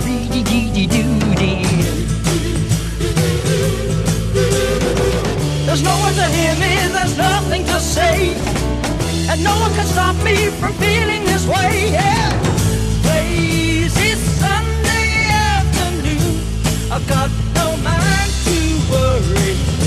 dee dee dee doo dee. There's no one to hear me, there's nothing to say, and no one can stop me from feeling this way. Yeah, lazy Sunday afternoon, I've got no mind to worry.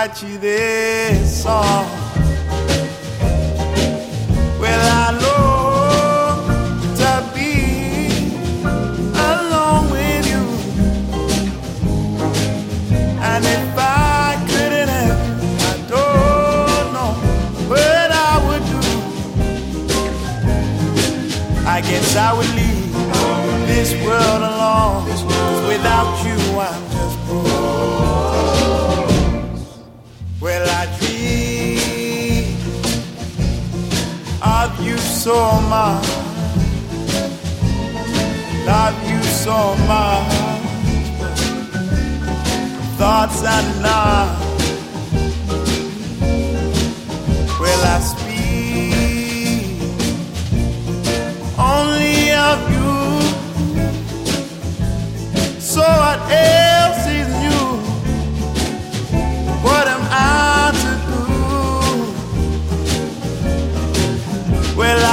write you this song. Well, I long to be alone with you, and if I couldn't have you, I don't know what I would do. I guess I would leave this world alone. Without you, I'm so much, love you so much. Thoughts and love will I speak only of you. So at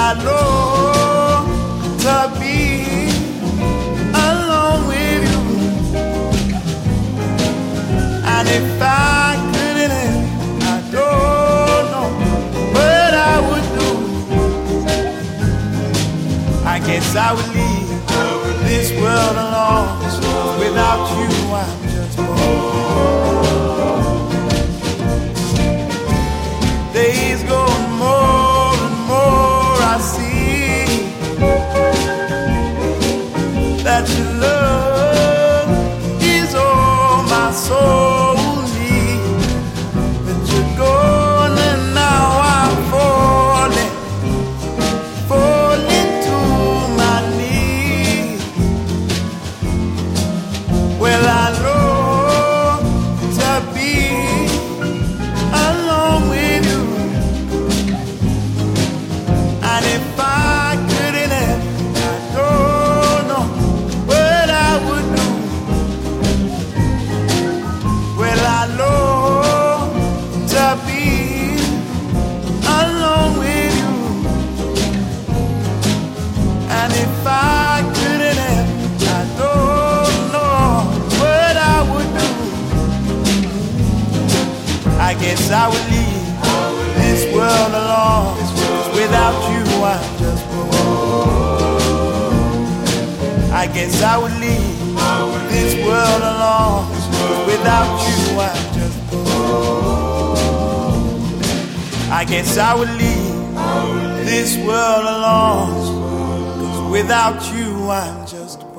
i love to be alone with you. And if I couldn't, I don't know what I would do. I guess I would leave this world alone. Without you, I'm just bored. I guess I would leave this world alone. without you, I'm just. I guess I would leave this world alone. without you, I'm just broke.